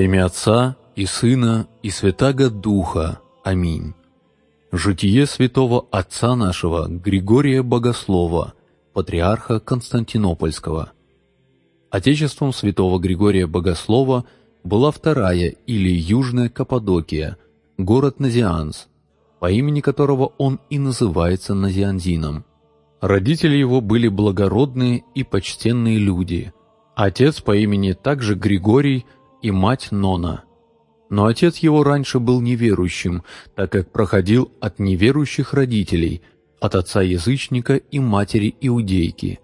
Имя Отца и Сына и Святаго Духа. Аминь. Житие святого Отца нашего Григория Богослова, патриарха Константинопольского. Отечеством святого Григория Богослова была вторая или Южная Каппадокия, город Назианс, по имени которого он и называется Назианзином. Родители его были благородные и почтенные люди. Отец по имени также Григорий – и мать Нона. Но отец его раньше был неверующим, так как проходил от неверующих родителей, от отца-язычника и матери иудейки.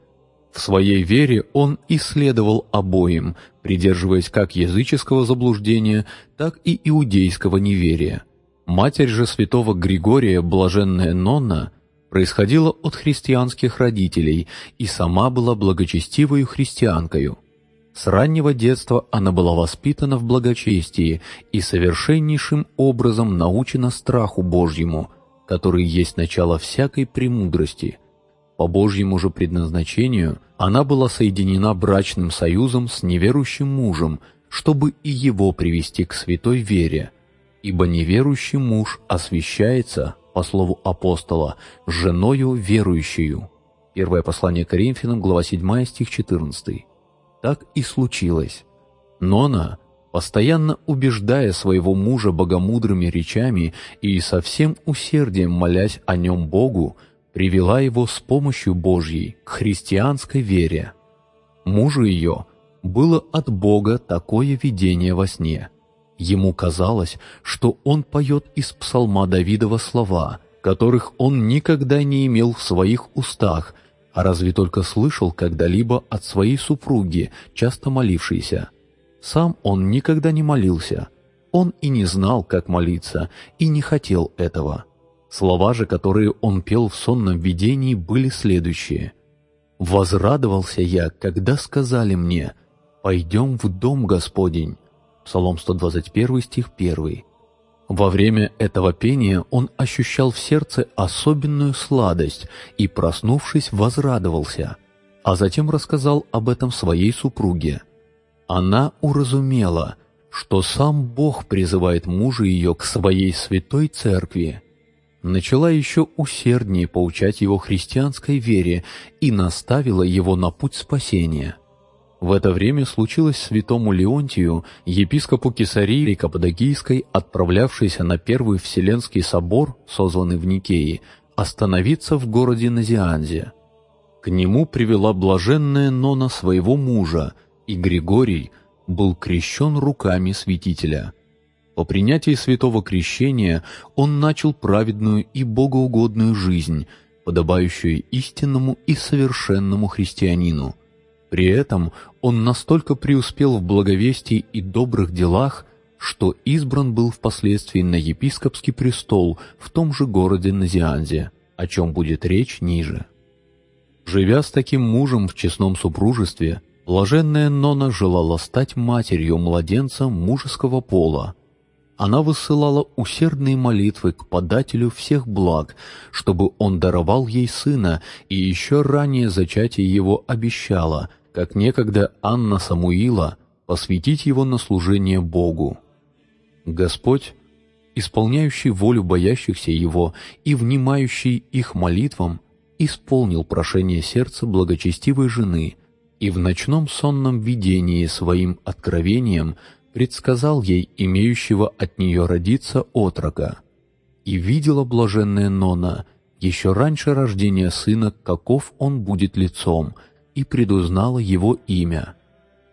В своей вере он исследовал обоим, придерживаясь как языческого заблуждения, так и иудейского неверия. Матерь же святого Григория, блаженная Нонна, происходила от христианских родителей и сама была благочестивою христианкою. С раннего детства она была воспитана в благочестии и совершеннейшим образом научена страху Божьему, который есть начало всякой премудрости. По Божьему же предназначению она была соединена брачным союзом с неверующим мужем, чтобы и его привести к святой вере, ибо неверующий муж освящается, по слову апостола, женою верующую. Первое послание Коринфянам, глава 7, стих 14 так и случилось. Нона, постоянно убеждая своего мужа богомудрыми речами и со всем усердием молясь о нем Богу, привела его с помощью Божьей к христианской вере. Мужу ее было от Бога такое видение во сне. Ему казалось, что он поет из псалма Давидова слова, которых он никогда не имел в своих устах – а разве только слышал когда-либо от своей супруги, часто молившейся. Сам он никогда не молился. Он и не знал, как молиться, и не хотел этого. Слова же, которые он пел в сонном видении, были следующие. «Возрадовался я, когда сказали мне, «Пойдем в дом Господень». Псалом 121, стих 1. Во время этого пения он ощущал в сердце особенную сладость и, проснувшись, возрадовался, а затем рассказал об этом своей супруге. Она уразумела, что сам Бог призывает мужа ее к своей святой церкви, начала еще усерднее поучать его христианской вере и наставила его на путь спасения – в это время случилось святому Леонтию, епископу Кесарии Каппадокийской, отправлявшейся на Первый Вселенский собор, созванный в Никее, остановиться в городе Назианзе. К нему привела блаженная Нона своего мужа, и Григорий был крещен руками святителя. По принятии святого крещения он начал праведную и богоугодную жизнь, подобающую истинному и совершенному христианину – при этом он настолько преуспел в благовестии и добрых делах, что избран был впоследствии на епископский престол в том же городе Назианзе, о чем будет речь ниже. Живя с таким мужем в честном супружестве, блаженная Нона желала стать матерью младенца мужеского пола. Она высылала усердные молитвы к подателю всех благ, чтобы он даровал ей сына, и еще ранее зачатие его обещала – как некогда Анна Самуила, посвятить его на служение Богу. Господь, исполняющий волю боящихся Его и внимающий их молитвам, исполнил прошение сердца благочестивой жены и в ночном сонном видении своим откровением предсказал ей имеющего от нее родиться отрока. И видела блаженная Нона еще раньше рождения сына, каков он будет лицом — и предузнала его имя.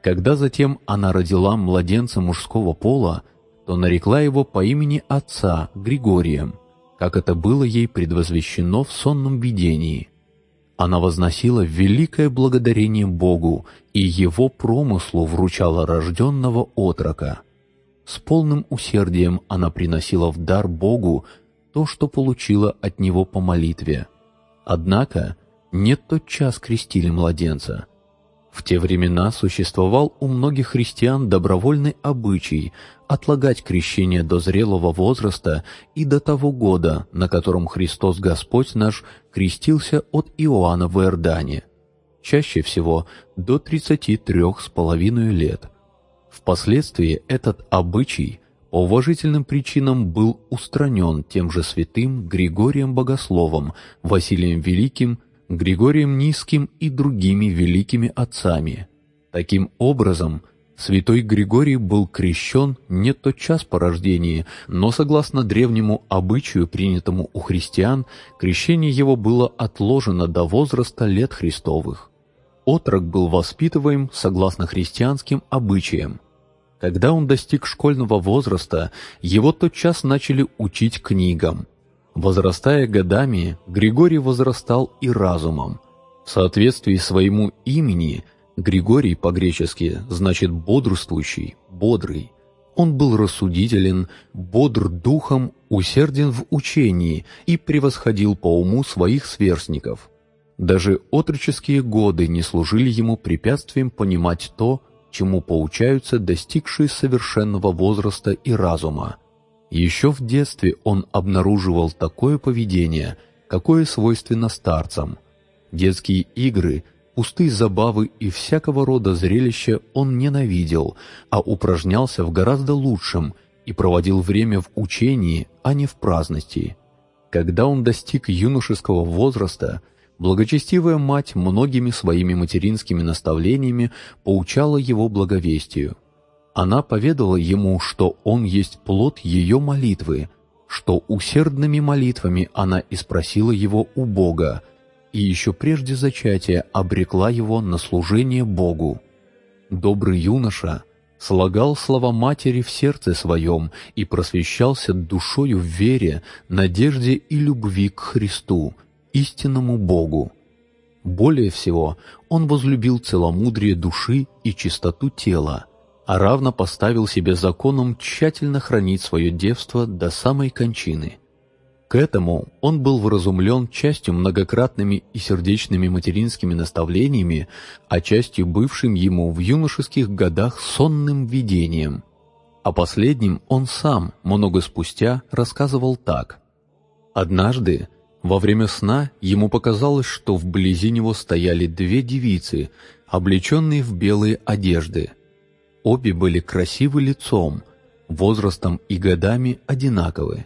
Когда затем она родила младенца мужского пола, то нарекла его по имени отца Григорием, как это было ей предвозвещено в сонном видении. Она возносила великое благодарение Богу и его промыслу вручала рожденного отрока. С полным усердием она приносила в дар Богу то, что получила от него по молитве. Однако не тотчас крестили младенца. В те времена существовал у многих христиан добровольный обычай отлагать крещение до зрелого возраста и до того года, на котором Христос Господь наш крестился от Иоанна в Иордане, чаще всего до тридцати трех с половиной лет. В Впоследствии этот обычай по уважительным причинам был устранен тем же святым Григорием Богословом, Василием Великим, Григорием Низким и другими великими отцами. Таким образом, святой Григорий был крещен не тотчас по рождении, но согласно древнему обычаю, принятому у христиан, крещение его было отложено до возраста лет Христовых. Отрок был воспитываем согласно христианским обычаям. Когда он достиг школьного возраста, его тотчас начали учить книгам. Возрастая годами, Григорий возрастал и разумом. В соответствии своему имени Григорий по-гречески значит «бодрствующий», «бодрый». Он был рассудителен, бодр духом, усерден в учении и превосходил по уму своих сверстников. Даже отроческие годы не служили ему препятствием понимать то, чему поучаются достигшие совершенного возраста и разума. Еще в детстве он обнаруживал такое поведение, какое свойственно старцам. Детские игры, пустые забавы и всякого рода зрелища он ненавидел, а упражнялся в гораздо лучшем и проводил время в учении, а не в праздности. Когда он достиг юношеского возраста – Благочестивая мать многими своими материнскими наставлениями поучала его благовестию. Она поведала ему, что он есть плод ее молитвы, что усердными молитвами и испросила его у Бога, и еще прежде зачатия обрекла его на служение Богу. Добрый юноша слагал слова матери в сердце своем и просвещался душою в вере, надежде и любви к Христу, истинному Богу. Более всего, он возлюбил целомудрие души и чистоту тела, а равно поставил себе законом тщательно хранить свое девство до самой кончины. К этому он был вразумлен частью многократными и сердечными материнскими наставлениями, а частью бывшим ему в юношеских годах сонным видением. О последнем он сам, много спустя, рассказывал так. «Однажды, во время сна ему показалось, что вблизи него стояли две девицы, облеченные в белые одежды. Обе были красивы лицом, возрастом и годами одинаковы.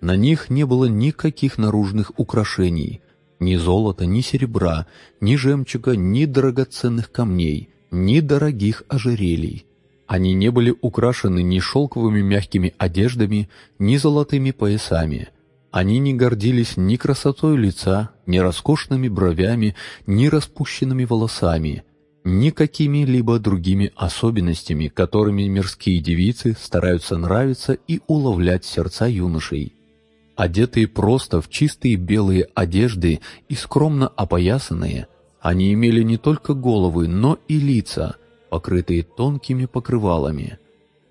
На них не было никаких наружных украшений, ни золота, ни серебра, ни жемчуга, ни драгоценных камней, ни дорогих ожерелий. Они не были украшены ни шелковыми мягкими одеждами, ни золотыми поясами – они не гордились ни красотой лица, ни роскошными бровями, ни распущенными волосами, ни какими-либо другими особенностями, которыми мирские девицы стараются нравиться и уловлять сердца юношей. Одетые просто в чистые белые одежды и скромно опоясанные, они имели не только головы, но и лица, покрытые тонкими покрывалами.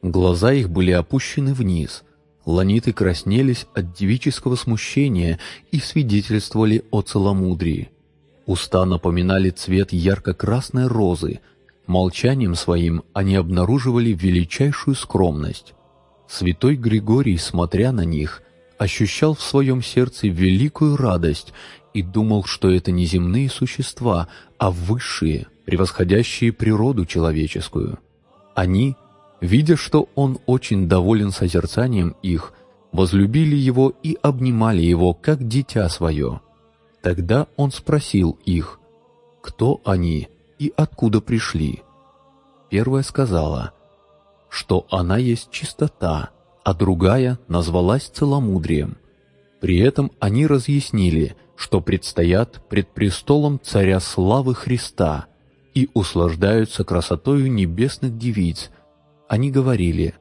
Глаза их были опущены вниз – Ланиты краснелись от девического смущения и свидетельствовали о целомудрии. Уста напоминали цвет ярко-красной розы. Молчанием своим они обнаруживали величайшую скромность. Святой Григорий, смотря на них, ощущал в своем сердце великую радость и думал, что это не земные существа, а высшие, превосходящие природу человеческую. Они Видя, что он очень доволен созерцанием их, возлюбили его и обнимали его, как дитя свое. Тогда он спросил их, кто они и откуда пришли. Первая сказала, что она есть чистота, а другая назвалась целомудрием. При этом они разъяснили, что предстоят пред престолом Царя Славы Христа и услаждаются красотою небесных девиц, они говорили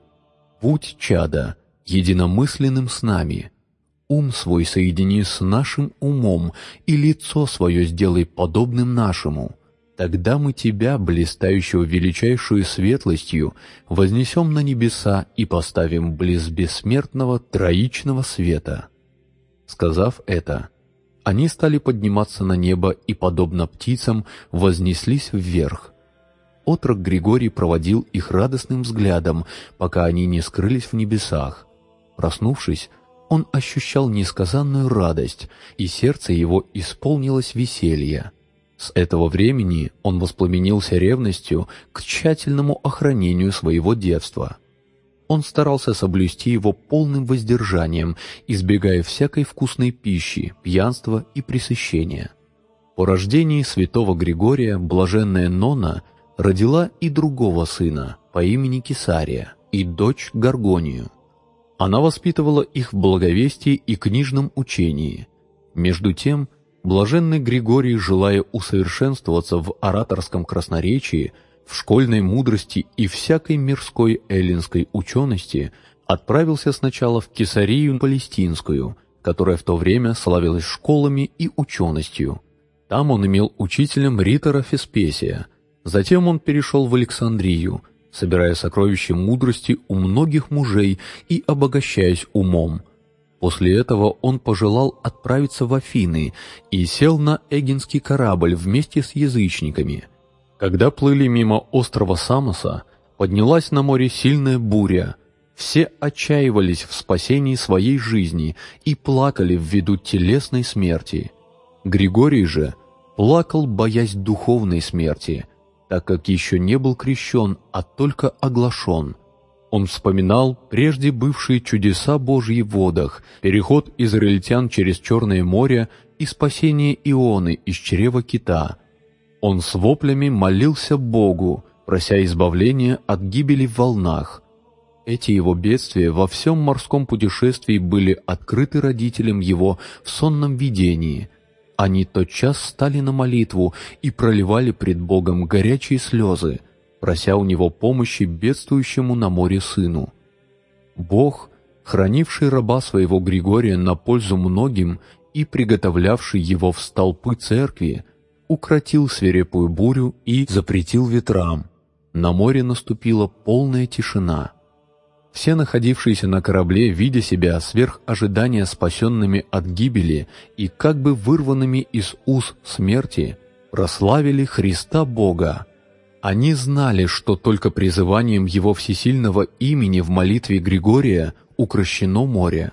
«Будь, чада, единомысленным с нами, ум свой соедини с нашим умом и лицо свое сделай подобным нашему». Тогда мы Тебя, блистающего величайшую светлостью, вознесем на небеса и поставим близ бессмертного троичного света». Сказав это, они стали подниматься на небо и, подобно птицам, вознеслись вверх. Отрок Григорий проводил их радостным взглядом, пока они не скрылись в небесах. Проснувшись, он ощущал несказанную радость, и сердце его исполнилось веселья. С этого времени он воспламенился ревностью к тщательному охранению своего детства. Он старался соблюсти его полным воздержанием, избегая всякой вкусной пищи, пьянства и пресыщения. По рождении святого Григория блаженная Нона родила и другого сына по имени Кесария и дочь Гаргонию. Она воспитывала их в благовестии и книжном учении. Между тем, блаженный Григорий, желая усовершенствоваться в ораторском красноречии, в школьной мудрости и всякой мирской эллинской учености, отправился сначала в Кесарию Палестинскую, которая в то время славилась школами и ученостью. Там он имел учителем ритора Феспесия. Затем он перешел в Александрию – собирая сокровища мудрости у многих мужей и обогащаясь умом. После этого он пожелал отправиться в Афины и сел на Эгинский корабль вместе с язычниками. Когда плыли мимо острова Самоса, поднялась на море сильная буря. Все отчаивались в спасении своей жизни и плакали ввиду телесной смерти. Григорий же плакал, боясь духовной смерти – так как еще не был крещен, а только оглашен. Он вспоминал прежде бывшие чудеса Божьи в водах, переход израильтян через Черное море и спасение Ионы из чрева кита. Он с воплями молился Богу, прося избавления от гибели в волнах. Эти его бедствия во всем морском путешествии были открыты родителям его в сонном видении – они тотчас стали на молитву и проливали пред Богом горячие слезы, прося у Него помощи бедствующему на море сыну. Бог, хранивший раба своего Григория на пользу многим и приготовлявший его в столпы церкви, укротил свирепую бурю и запретил ветрам. На море наступила полная тишина. Все находившиеся на корабле, видя себя сверх ожидания спасенными от гибели и как бы вырванными из уз смерти, прославили Христа Бога. Они знали, что только призыванием Его всесильного имени в молитве Григория укращено море.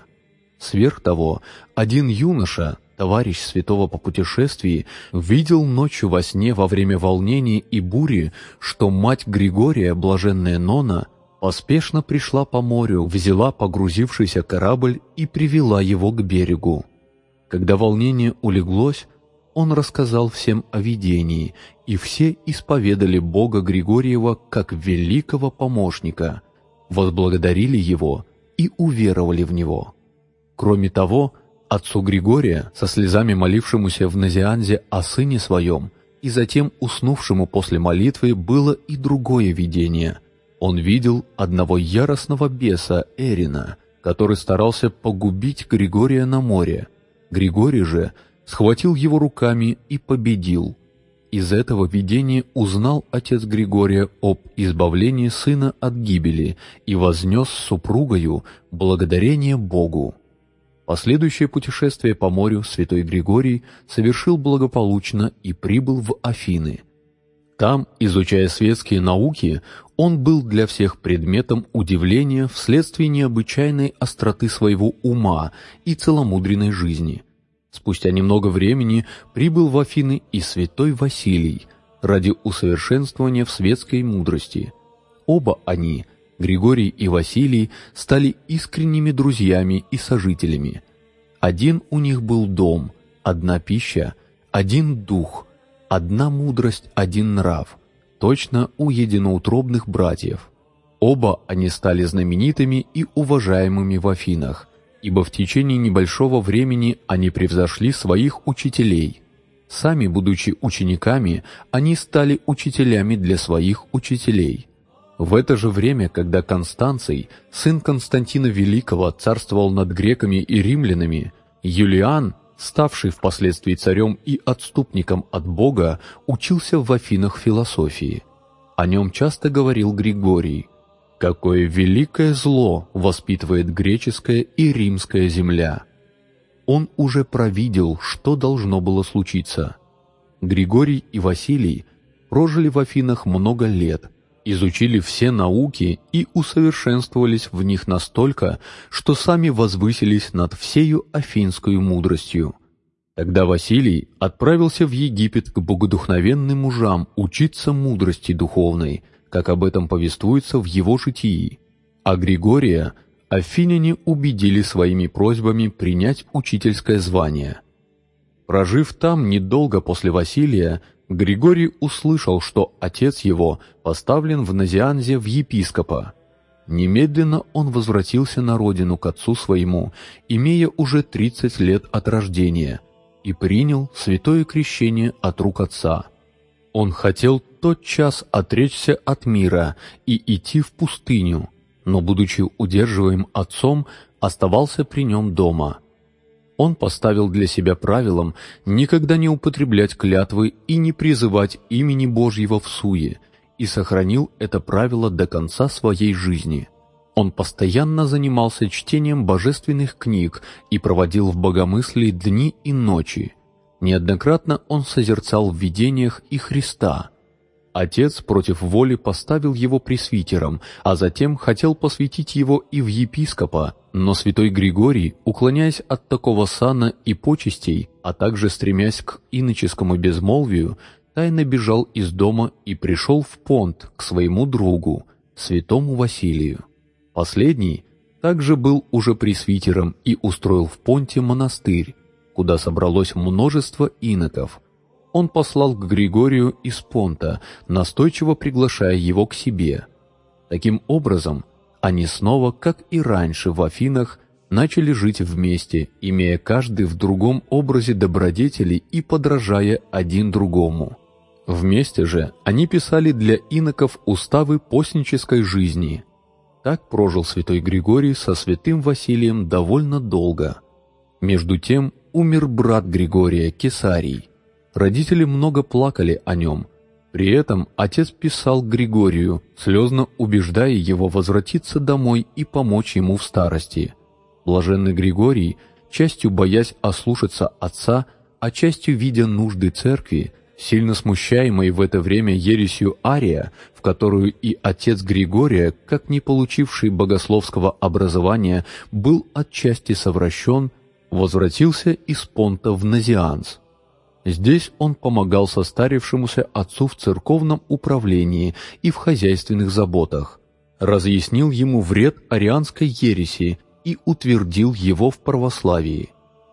Сверх того, один юноша, товарищ святого по путешествии, видел ночью во сне во время волнения и бури, что мать Григория, блаженная Нона, поспешно пришла по морю, взяла погрузившийся корабль и привела его к берегу. Когда волнение улеглось, он рассказал всем о видении, и все исповедали Бога Григорьева как великого помощника, возблагодарили его и уверовали в него. Кроме того, отцу Григория, со слезами молившемуся в Назианзе о сыне своем, и затем уснувшему после молитвы, было и другое видение – он видел одного яростного беса Эрина, который старался погубить Григория на море. Григорий же схватил его руками и победил. Из этого видения узнал отец Григория об избавлении сына от гибели и вознес супругою благодарение Богу. Последующее путешествие по морю святой Григорий совершил благополучно и прибыл в Афины – там, изучая светские науки, он был для всех предметом удивления вследствие необычайной остроты своего ума и целомудренной жизни. Спустя немного времени прибыл в Афины и святой Василий ради усовершенствования в светской мудрости. Оба они, Григорий и Василий, стали искренними друзьями и сожителями. Один у них был дом, одна пища, один дух – одна мудрость, один нрав, точно у единоутробных братьев. Оба они стали знаменитыми и уважаемыми в Афинах, ибо в течение небольшого времени они превзошли своих учителей. Сами, будучи учениками, они стали учителями для своих учителей. В это же время, когда Констанций, сын Константина Великого, царствовал над греками и римлянами, Юлиан, ставший впоследствии царем и отступником от Бога, учился в Афинах философии. О нем часто говорил Григорий. «Какое великое зло воспитывает греческая и римская земля!» Он уже провидел, что должно было случиться. Григорий и Василий прожили в Афинах много лет – изучили все науки и усовершенствовались в них настолько, что сами возвысились над всею афинской мудростью. Тогда Василий отправился в Египет к богодухновенным мужам учиться мудрости духовной, как об этом повествуется в его житии. А Григория афиняне убедили своими просьбами принять учительское звание. Прожив там недолго после Василия, Григорий услышал, что отец его поставлен в Назианзе в епископа. Немедленно он возвратился на родину к отцу своему, имея уже 30 лет от рождения, и принял святое крещение от рук отца. Он хотел тотчас отречься от мира и идти в пустыню, но, будучи удерживаем отцом, оставался при нем дома. Он поставил для себя правилом никогда не употреблять клятвы и не призывать имени Божьего в суе, и сохранил это правило до конца своей жизни. Он постоянно занимался чтением божественных книг и проводил в богомыслии дни и ночи. Неоднократно он созерцал в видениях и Христа. Отец против воли поставил его пресвитером, а затем хотел посвятить его и в епископа, но святой Григорий, уклоняясь от такого сана и почестей, а также стремясь к иноческому безмолвию, тайно бежал из дома и пришел в понт к своему другу, святому Василию. Последний также был уже пресвитером и устроил в понте монастырь, куда собралось множество иноков. Он послал к Григорию из понта, настойчиво приглашая его к себе. Таким образом, они снова, как и раньше в Афинах, начали жить вместе, имея каждый в другом образе добродетели и подражая один другому. Вместе же они писали для иноков уставы постнической жизни. Так прожил святой Григорий со святым Василием довольно долго. Между тем умер брат Григория, Кесарий. Родители много плакали о нем. При этом отец писал Григорию, слезно убеждая его возвратиться домой и помочь ему в старости. Блаженный Григорий, частью боясь ослушаться отца, а частью видя нужды церкви, Сильно смущаемый в это время ересью Ария, в которую и отец Григория, как не получивший богословского образования, был отчасти совращен, возвратился из Понта в Назианс. Здесь он помогал состарившемуся отцу в церковном управлении и в хозяйственных заботах, разъяснил ему вред арианской ереси и утвердил его в православии.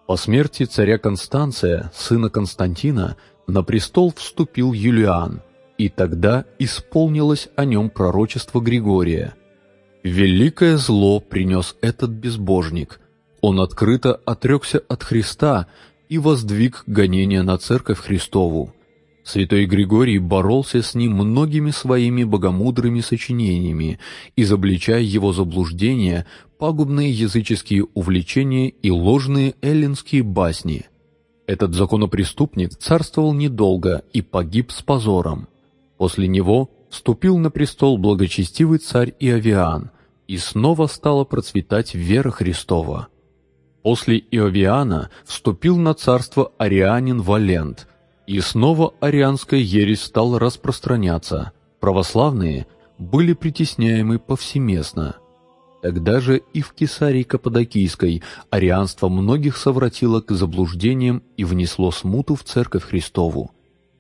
По смерти царя Констанция, сына Константина, на престол вступил Юлиан, и тогда исполнилось о нем пророчество Григория. Великое зло принес этот безбожник. Он открыто отрекся от Христа и воздвиг гонение на Церковь Христову. Святой Григорий боролся с ним многими своими богомудрыми сочинениями, изобличая его заблуждения, пагубные языческие увлечения и ложные эллинские басни – этот законопреступник царствовал недолго и погиб с позором. После него вступил на престол благочестивый царь Иовиан, и снова стала процветать вера Христова. После Иовиана вступил на царство арианин Валент, и снова арианская ересь стала распространяться. Православные были притесняемы повсеместно – Тогда же и в Кесарии Каппадокийской арианство многих совратило к заблуждениям и внесло смуту в Церковь Христову.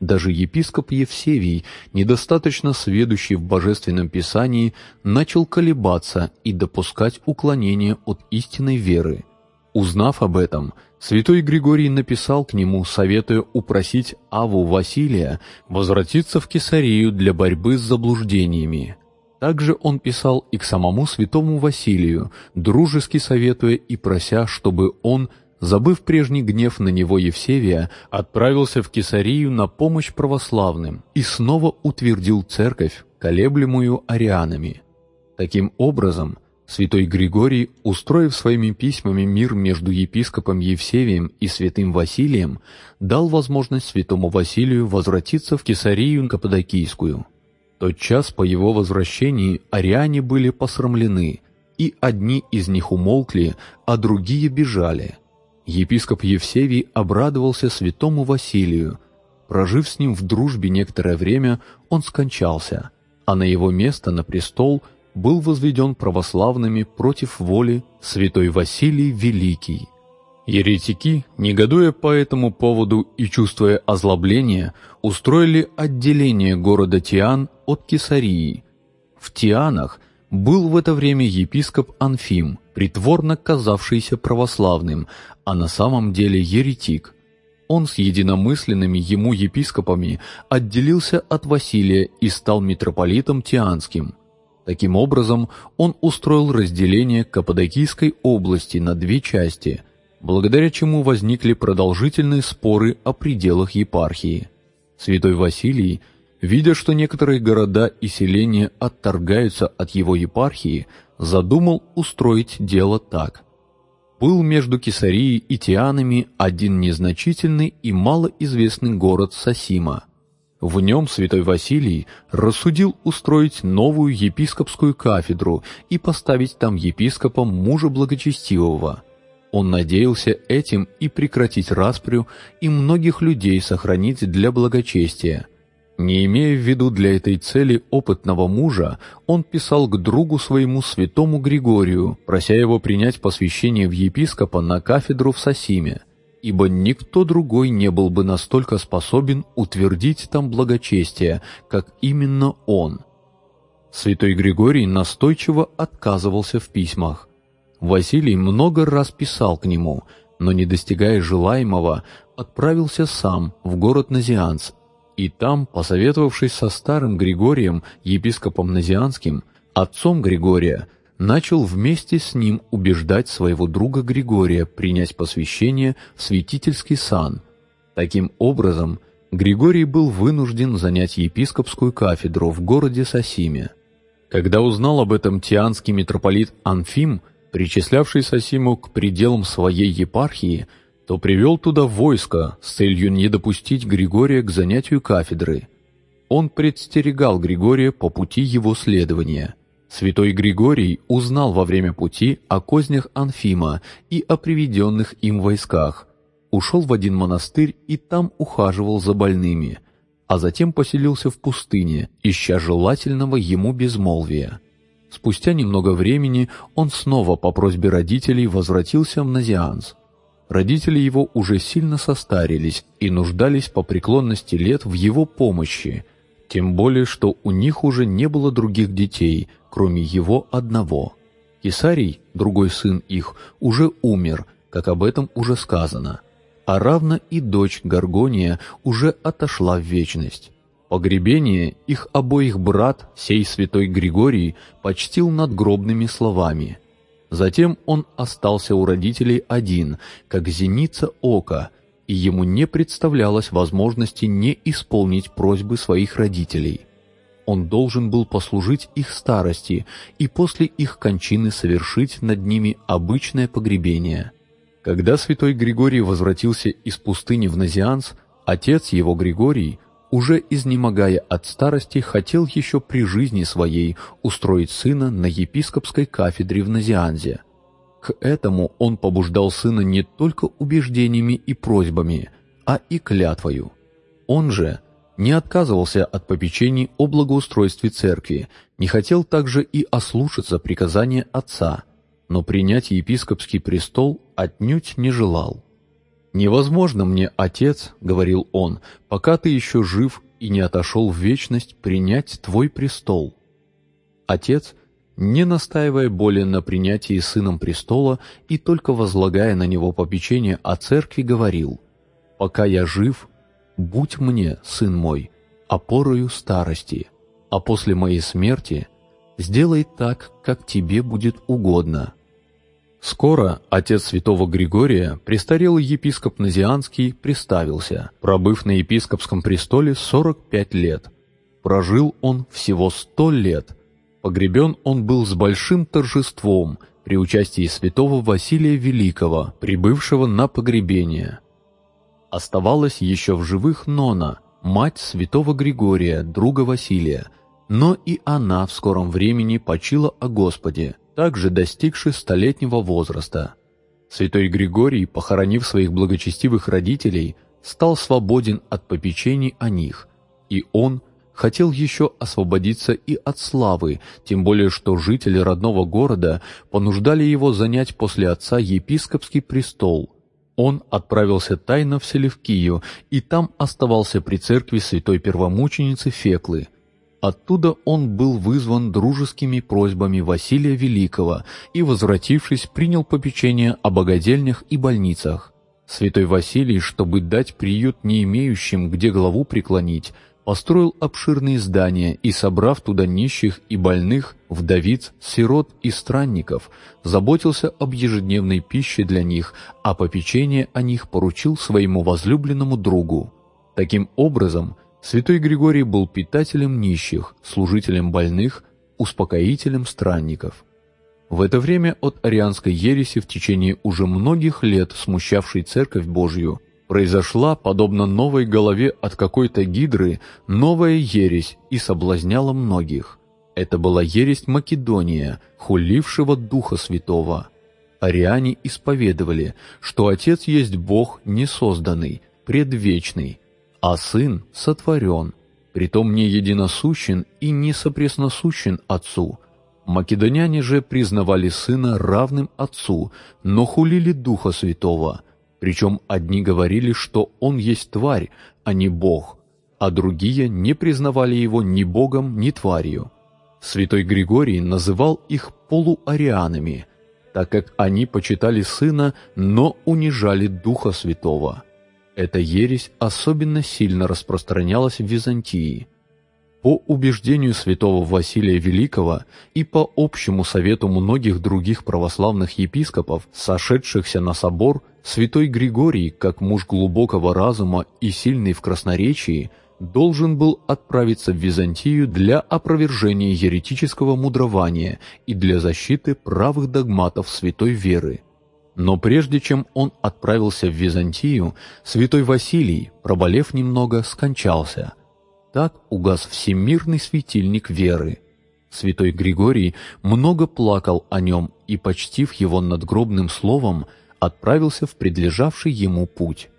Даже епископ Евсевий, недостаточно сведущий в Божественном Писании, начал колебаться и допускать уклонение от истинной веры. Узнав об этом, святой Григорий написал к нему, советуя упросить Аву Василия возвратиться в Кесарию для борьбы с заблуждениями. Также он писал и к самому святому Василию, дружески советуя и прося, чтобы он, забыв прежний гнев на него Евсевия, отправился в Кесарию на помощь православным и снова утвердил церковь, колеблемую арианами. Таким образом, святой Григорий, устроив своими письмами мир между епископом Евсевием и святым Василием, дал возможность святому Василию возвратиться в Кесарию Каппадокийскую – тот час по его возвращении ариане были посрамлены, и одни из них умолкли, а другие бежали. Епископ Евсевий обрадовался святому Василию. Прожив с ним в дружбе некоторое время, он скончался, а на его место на престол был возведен православными против воли святой Василий Великий. Еретики, негодуя по этому поводу и чувствуя озлобление, устроили отделение города Тиан от Кесарии. В Тианах был в это время епископ Анфим, притворно казавшийся православным, а на самом деле еретик. Он с единомысленными ему епископами отделился от Василия и стал митрополитом Тианским. Таким образом, он устроил разделение Каппадокийской области на две части – благодаря чему возникли продолжительные споры о пределах епархии. Святой Василий, видя, что некоторые города и селения отторгаются от его епархии, задумал устроить дело так. Был между Кесарией и Тианами один незначительный и малоизвестный город Сосима. В нем святой Василий рассудил устроить новую епископскую кафедру и поставить там епископа мужа благочестивого – он надеялся этим и прекратить распрю, и многих людей сохранить для благочестия. Не имея в виду для этой цели опытного мужа, он писал к другу своему святому Григорию, прося его принять посвящение в епископа на кафедру в Сосиме, ибо никто другой не был бы настолько способен утвердить там благочестие, как именно он. Святой Григорий настойчиво отказывался в письмах. Василий много раз писал к нему, но, не достигая желаемого, отправился сам в город Назианс, и там, посоветовавшись со старым Григорием, епископом Назианским, отцом Григория, начал вместе с ним убеждать своего друга Григория принять посвящение в святительский сан. Таким образом, Григорий был вынужден занять епископскую кафедру в городе Сосиме. Когда узнал об этом тианский митрополит Анфим, причислявший Сосиму к пределам своей епархии, то привел туда войско с целью не допустить Григория к занятию кафедры. Он предстерегал Григория по пути его следования. Святой Григорий узнал во время пути о кознях Анфима и о приведенных им войсках, ушел в один монастырь и там ухаживал за больными, а затем поселился в пустыне, ища желательного ему безмолвия. Спустя немного времени он снова по просьбе родителей возвратился в Назианс. Родители его уже сильно состарились и нуждались по преклонности лет в его помощи, тем более что у них уже не было других детей, кроме его одного. Кесарий, другой сын их, уже умер, как об этом уже сказано, а равно и дочь Гаргония уже отошла в вечность. Погребение их обоих брат, сей святой Григорий, почтил надгробными словами. Затем он остался у родителей один, как зеница ока, и ему не представлялось возможности не исполнить просьбы своих родителей. Он должен был послужить их старости и после их кончины совершить над ними обычное погребение. Когда святой Григорий возвратился из пустыни в Назианс, отец его Григорий – уже изнемогая от старости, хотел еще при жизни своей устроить сына на епископской кафедре в Назианзе. К этому он побуждал сына не только убеждениями и просьбами, а и клятвою. Он же не отказывался от попечений о благоустройстве церкви, не хотел также и ослушаться приказания отца, но принять епископский престол отнюдь не желал. «Невозможно мне, отец, — говорил он, — пока ты еще жив и не отошел в вечность, принять твой престол». Отец, не настаивая более на принятии сыном престола и только возлагая на него попечение о церкви, говорил, «Пока я жив, будь мне, сын мой, опорою старости, а после моей смерти сделай так, как тебе будет угодно». Скоро отец святого Григория, престарелый епископ Назианский, приставился, пробыв на епископском престоле 45 лет. Прожил он всего 100 лет. Погребен он был с большим торжеством при участии святого Василия Великого, прибывшего на погребение. Оставалась еще в живых Нона, мать святого Григория, друга Василия, но и она в скором времени почила о Господе – также достигший столетнего возраста. Святой Григорий, похоронив своих благочестивых родителей, стал свободен от попечений о них, и он хотел еще освободиться и от славы, тем более что жители родного города понуждали его занять после отца епископский престол. Он отправился тайно в Селевкию и там оставался при церкви святой первомученицы Феклы. Оттуда он был вызван дружескими просьбами Василия Великого и, возвратившись, принял попечение о богадельнях и больницах. Святой Василий, чтобы дать приют не имеющим, где главу преклонить, построил обширные здания и, собрав туда нищих и больных, вдовиц, сирот и странников, заботился об ежедневной пище для них, а попечение о них поручил своему возлюбленному другу. Таким образом, святой Григорий был питателем нищих, служителем больных, успокоителем странников. В это время от арианской ереси в течение уже многих лет смущавшей Церковь Божью произошла, подобно новой голове от какой-то гидры, новая ересь и соблазняла многих. Это была ересь Македония, хулившего Духа Святого. Ариане исповедовали, что Отец есть Бог несозданный, предвечный, а Сын сотворен, притом не единосущен и не сопресносущен Отцу. Македоняне же признавали Сына равным Отцу, но хулили Духа Святого – причем одни говорили, что он есть тварь, а не бог, а другие не признавали его ни богом, ни тварью. Святой Григорий называл их полуарианами, так как они почитали Сына, но унижали Духа Святого. Эта ересь особенно сильно распространялась в Византии – по убеждению святого Василия Великого и по общему совету многих других православных епископов, сошедшихся на собор, святой Григорий, как муж глубокого разума и сильный в красноречии, должен был отправиться в Византию для опровержения еретического мудрования и для защиты правых догматов святой веры. Но прежде чем он отправился в Византию, святой Василий, проболев немного, скончался – так угас всемирный светильник веры. Святой Григорий много плакал о нем и, почтив его надгробным словом, отправился в предлежавший ему путь.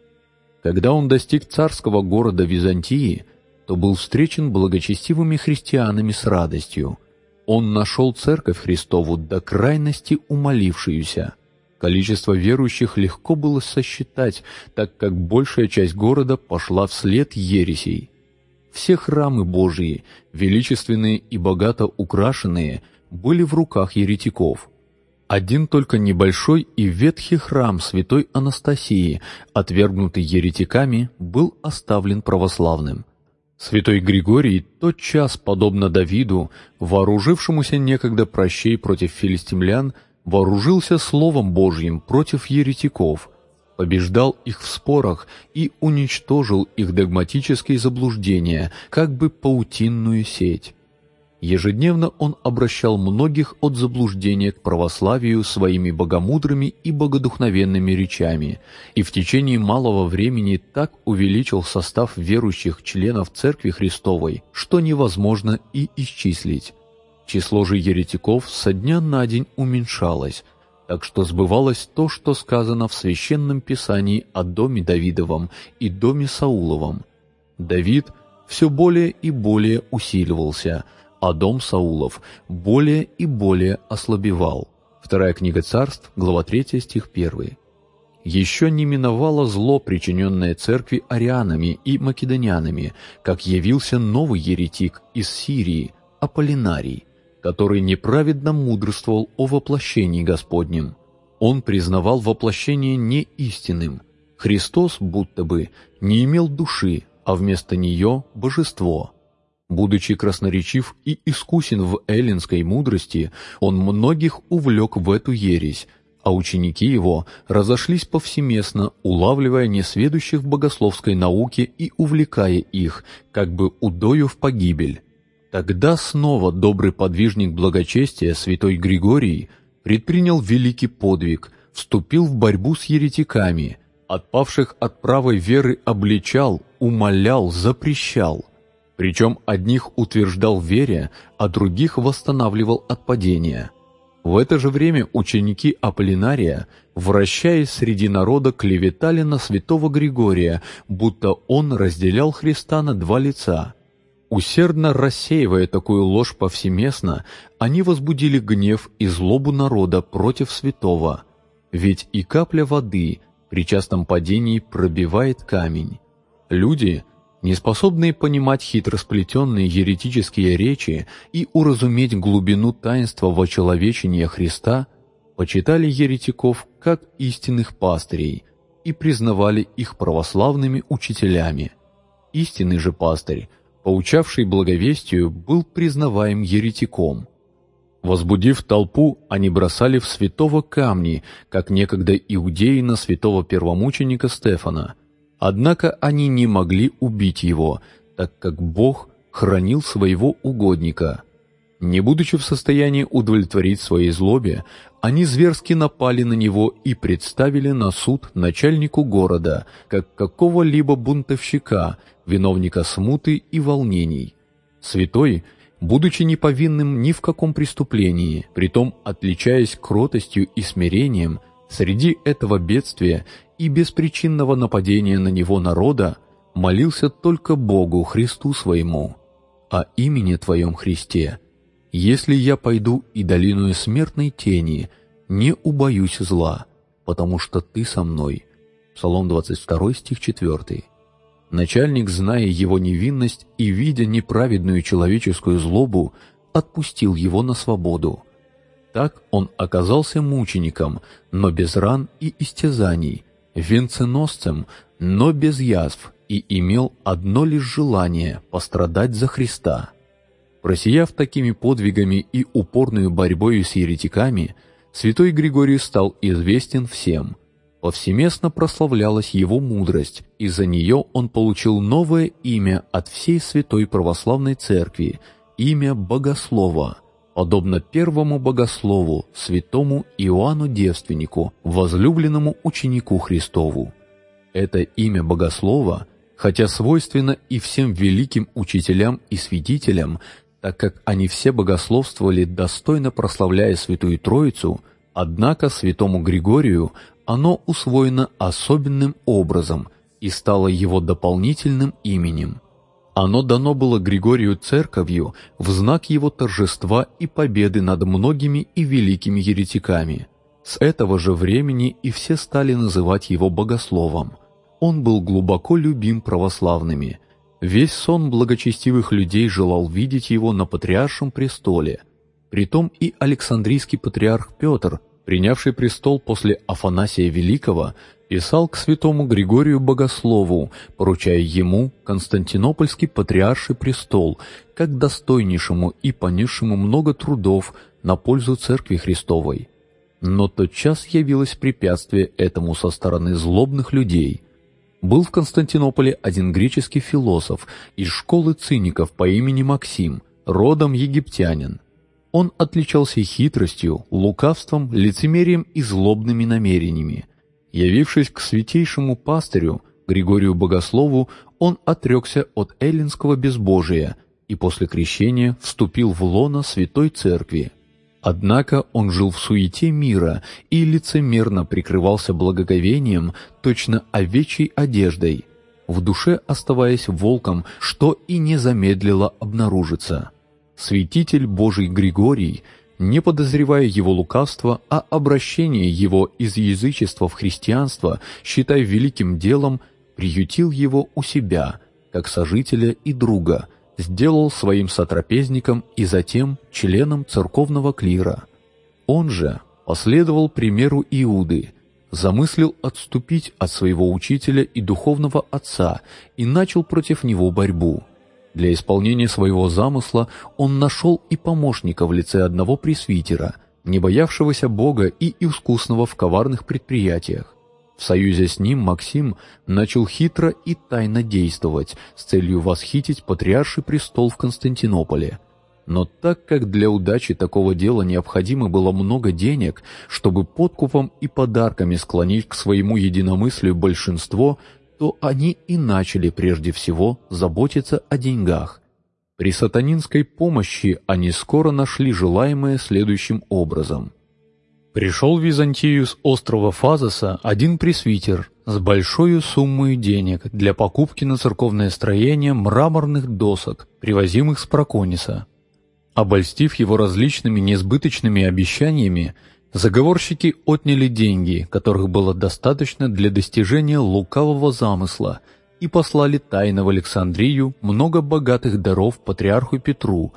Когда он достиг царского города Византии, то был встречен благочестивыми христианами с радостью. Он нашел церковь Христову до крайности умолившуюся. Количество верующих легко было сосчитать, так как большая часть города пошла вслед ересей. Все храмы Божии, величественные и богато украшенные, были в руках еретиков. Один только небольшой и ветхий храм святой Анастасии, отвергнутый еретиками, был оставлен православным. Святой Григорий тотчас, подобно Давиду, вооружившемуся некогда прощей против филистимлян, вооружился Словом Божьим против еретиков – побеждал их в спорах и уничтожил их догматические заблуждения, как бы паутинную сеть. Ежедневно он обращал многих от заблуждения к православию своими богомудрыми и богодухновенными речами, и в течение малого времени так увеличил состав верующих членов Церкви Христовой, что невозможно и исчислить. Число же еретиков со дня на день уменьшалось – так что сбывалось то, что сказано в Священном Писании о доме Давидовом и доме Сауловом. Давид все более и более усиливался, а дом Саулов более и более ослабевал. Вторая книга царств, глава 3, стих 1. Еще не миновало зло, причиненное церкви арианами и македонянами, как явился новый еретик из Сирии, Аполлинарий, который неправедно мудрствовал о воплощении Господнем. Он признавал воплощение неистинным. Христос будто бы не имел души, а вместо нее – божество. Будучи красноречив и искусен в эллинской мудрости, он многих увлек в эту ересь, а ученики его разошлись повсеместно, улавливая несведущих в богословской науке и увлекая их, как бы удою в погибель. Тогда снова добрый подвижник благочестия святой Григорий предпринял великий подвиг, вступил в борьбу с еретиками, отпавших от правой веры обличал, умолял, запрещал. Причем одних утверждал в вере, а других восстанавливал от падения. В это же время ученики Аполлинария, вращаясь среди народа, клеветали на святого Григория, будто он разделял Христа на два лица – Усердно рассеивая такую ложь повсеместно, они возбудили гнев и злобу народа против святого. Ведь и капля воды, при частом падении пробивает камень. Люди, неспособные понимать хитросплетенные еретические речи и уразуметь глубину таинства вочеловечения Христа, почитали еретиков как истинных пастырей и признавали их православными учителями. Истинный же пастырь, поучавший благовестию, был признаваем еретиком. Возбудив толпу, они бросали в святого камни, как некогда иудеи на святого первомученика Стефана. Однако они не могли убить его, так как Бог хранил своего угодника. Не будучи в состоянии удовлетворить своей злобе, они зверски напали на него и представили на суд начальнику города, как какого-либо бунтовщика, виновника смуты и волнений. Святой – будучи неповинным ни в каком преступлении, притом отличаясь кротостью и смирением, среди этого бедствия и беспричинного нападения на него народа, молился только Богу, Христу своему, о имени Твоем Христе. Если я пойду и долиною смертной тени, не убоюсь зла, потому что Ты со мной. Псалом 22, стих 4. Начальник, зная его невинность и видя неправедную человеческую злобу, отпустил его на свободу. Так он оказался мучеником, но без ран и истязаний, венценосцем, но без язв, и имел одно лишь желание – пострадать за Христа. Просияв такими подвигами и упорную борьбой с еретиками, святой Григорий стал известен всем, Повсеместно прославлялась его мудрость, и за нее он получил новое имя от всей Святой Православной Церкви, имя Богослова, подобно первому богослову, святому Иоанну Девственнику, возлюбленному ученику Христову. Это имя Богослова, хотя свойственно и всем великим учителям и святителям, так как они все богословствовали, достойно прославляя Святую Троицу, однако святому Григорию оно усвоено особенным образом и стало его дополнительным именем. Оно дано было Григорию церковью в знак его торжества и победы над многими и великими еретиками. С этого же времени и все стали называть его богословом. Он был глубоко любим православными. Весь сон благочестивых людей желал видеть его на патриаршем престоле. Притом и Александрийский патриарх Петр принявший престол после Афанасия Великого, писал к святому Григорию Богослову, поручая ему Константинопольский патриарший престол, как достойнейшему и понесшему много трудов на пользу Церкви Христовой. Но тотчас явилось препятствие этому со стороны злобных людей. Был в Константинополе один греческий философ из школы циников по имени Максим, родом египтянин. Он отличался хитростью, лукавством, лицемерием и злобными намерениями. Явившись к святейшему пастырю, Григорию Богослову, он отрекся от эллинского безбожия и после крещения вступил в лоно Святой Церкви. Однако он жил в суете мира и лицемерно прикрывался благоговением, точно овечьей одеждой, в душе оставаясь волком, что и не замедлило обнаружиться святитель Божий Григорий, не подозревая его лукавства, а обращение его из язычества в христианство, считая великим делом, приютил его у себя, как сожителя и друга, сделал своим сотрапезником и затем членом церковного клира. Он же последовал примеру Иуды, замыслил отступить от своего учителя и духовного отца и начал против него борьбу – для исполнения своего замысла он нашел и помощника в лице одного пресвитера, не боявшегося Бога и искусного в коварных предприятиях. В союзе с ним Максим начал хитро и тайно действовать с целью восхитить патриарший престол в Константинополе. Но так как для удачи такого дела необходимо было много денег, чтобы подкупом и подарками склонить к своему единомыслию большинство, то они и начали прежде всего заботиться о деньгах. При сатанинской помощи они скоро нашли желаемое следующим образом. Пришел в Византию с острова Фазоса один пресвитер с большой суммой денег для покупки на церковное строение мраморных досок, привозимых с Прокониса. Обольстив его различными несбыточными обещаниями, Заговорщики отняли деньги, которых было достаточно для достижения лукавого замысла, и послали тайно в Александрию много богатых даров патриарху Петру,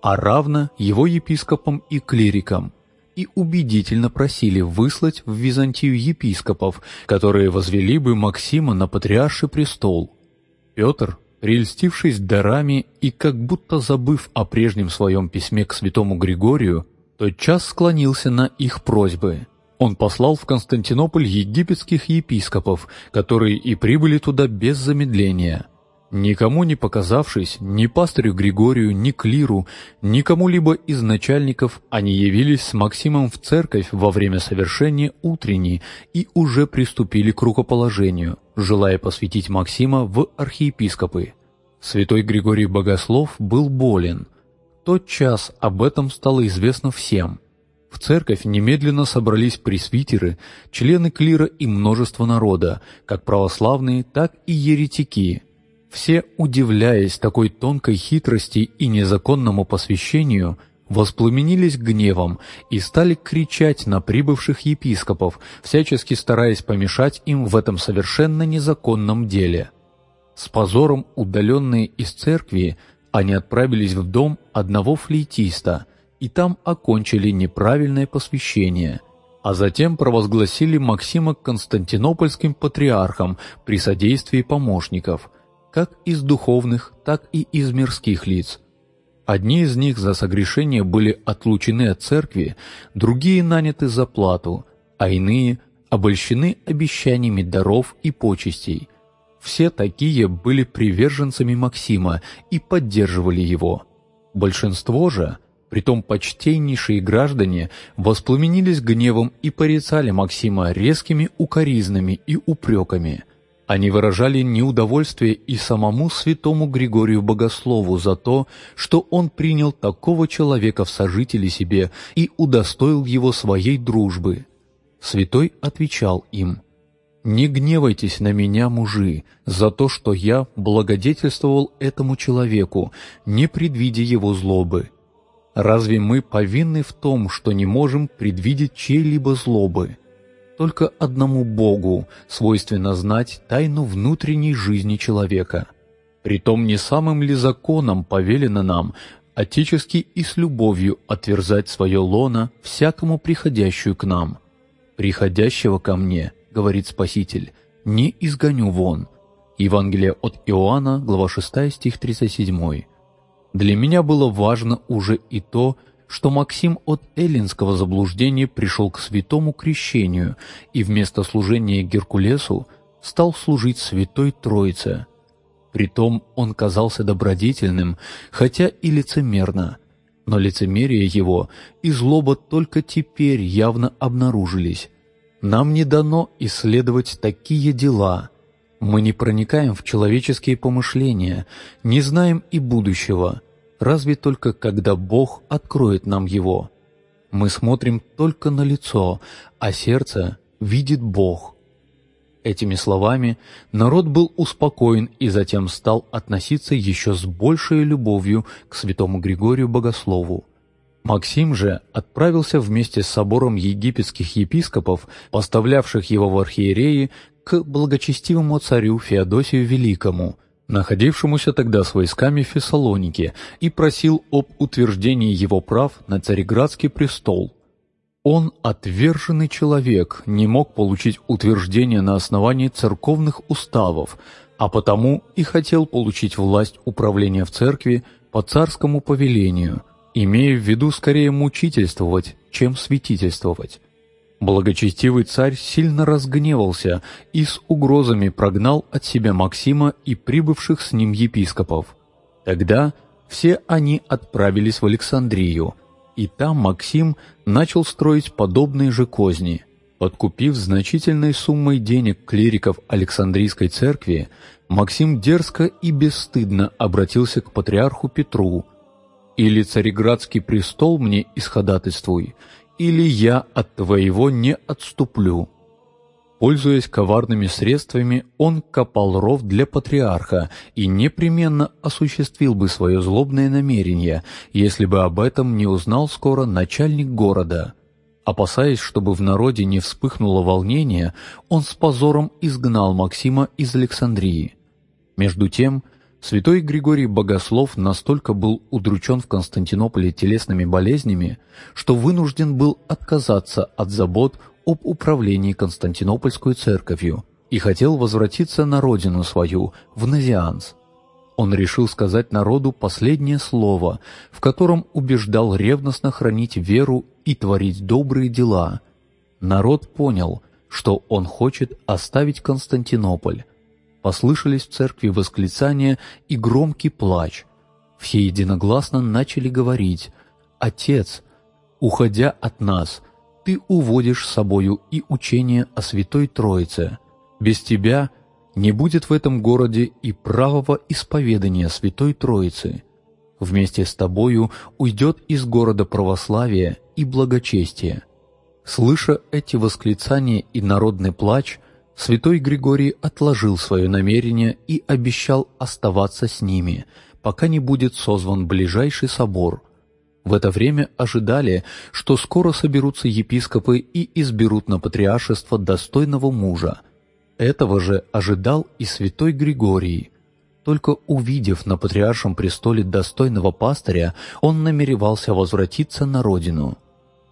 а равно его епископам и клирикам, и убедительно просили выслать в Византию епископов, которые возвели бы Максима на патриарший престол. Петр, прельстившись дарами и как будто забыв о прежнем своем письме к святому Григорию, тотчас склонился на их просьбы. Он послал в Константинополь египетских епископов, которые и прибыли туда без замедления. Никому не показавшись, ни пастырю Григорию, ни клиру, никому-либо из начальников, они явились с Максимом в церковь во время совершения утренней и уже приступили к рукоположению, желая посвятить Максима в архиепископы. Святой Григорий Богослов был болен – тот час об этом стало известно всем. В церковь немедленно собрались пресвитеры, члены клира и множество народа, как православные, так и еретики. Все, удивляясь такой тонкой хитрости и незаконному посвящению, воспламенились гневом и стали кричать на прибывших епископов, всячески стараясь помешать им в этом совершенно незаконном деле. С позором удаленные из церкви, они отправились в дом одного флейтиста и там окончили неправильное посвящение, а затем провозгласили Максима константинопольским патриархом при содействии помощников, как из духовных, так и из мирских лиц. Одни из них за согрешение были отлучены от церкви, другие наняты за плату, а иные обольщены обещаниями даров и почестей – все такие были приверженцами Максима и поддерживали его. Большинство же, притом почтеннейшие граждане, воспламенились гневом и порицали Максима резкими укоризнами и упреками. Они выражали неудовольствие и самому святому Григорию Богослову за то, что он принял такого человека в сожители себе и удостоил его своей дружбы. Святой отвечал им – «Не гневайтесь на меня, мужи, за то, что я благодетельствовал этому человеку, не предвидя его злобы. Разве мы повинны в том, что не можем предвидеть чьей-либо злобы? Только одному Богу свойственно знать тайну внутренней жизни человека. Притом не самым ли законом повелено нам отечески и с любовью отверзать свое лоно всякому приходящую к нам, приходящего ко мне – говорит Спаситель, не изгоню вон». Евангелие от Иоанна, глава 6, стих 37. Для меня было важно уже и то, что Максим от эллинского заблуждения пришел к святому крещению и вместо служения Геркулесу стал служить Святой Троице. Притом он казался добродетельным, хотя и лицемерно, но лицемерие его и злоба только теперь явно обнаружились, нам не дано исследовать такие дела. Мы не проникаем в человеческие помышления, не знаем и будущего, разве только когда Бог откроет нам его. Мы смотрим только на лицо, а сердце видит Бог. Этими словами народ был успокоен и затем стал относиться еще с большей любовью к святому Григорию Богослову. Максим же отправился вместе с собором египетских епископов, поставлявших его в архиереи, к благочестивому царю Феодосию Великому, находившемуся тогда с войсками в Фессалонике, и просил об утверждении его прав на цареградский престол. Он, отверженный человек, не мог получить утверждение на основании церковных уставов, а потому и хотел получить власть управления в церкви по царскому повелению – имея в виду скорее мучительствовать, чем святительствовать. Благочестивый царь сильно разгневался и с угрозами прогнал от себя Максима и прибывших с ним епископов. Тогда все они отправились в Александрию, и там Максим начал строить подобные же козни. Подкупив значительной суммой денег клириков Александрийской церкви, Максим дерзко и бесстыдно обратился к патриарху Петру – или цареградский престол мне исходатайствуй, или я от твоего не отступлю». Пользуясь коварными средствами, он копал ров для патриарха и непременно осуществил бы свое злобное намерение, если бы об этом не узнал скоро начальник города. Опасаясь, чтобы в народе не вспыхнуло волнение, он с позором изгнал Максима из Александрии. Между тем, святой Григорий Богослов настолько был удручен в Константинополе телесными болезнями, что вынужден был отказаться от забот об управлении Константинопольской церковью и хотел возвратиться на родину свою, в Назианс. Он решил сказать народу последнее слово, в котором убеждал ревностно хранить веру и творить добрые дела. Народ понял, что он хочет оставить Константинополь. Послышались в церкви восклицания и громкий плач. Все единогласно начали говорить «Отец, уходя от нас, ты уводишь с собою и учение о Святой Троице. Без тебя не будет в этом городе и правого исповедания Святой Троицы. Вместе с тобою уйдет из города православие и благочестие». Слыша эти восклицания и народный плач, святой Григорий отложил свое намерение и обещал оставаться с ними, пока не будет созван ближайший собор. В это время ожидали, что скоро соберутся епископы и изберут на патриаршество достойного мужа – этого же ожидал и святой Григорий. Только увидев на патриаршем престоле достойного пастыря, он намеревался возвратиться на родину.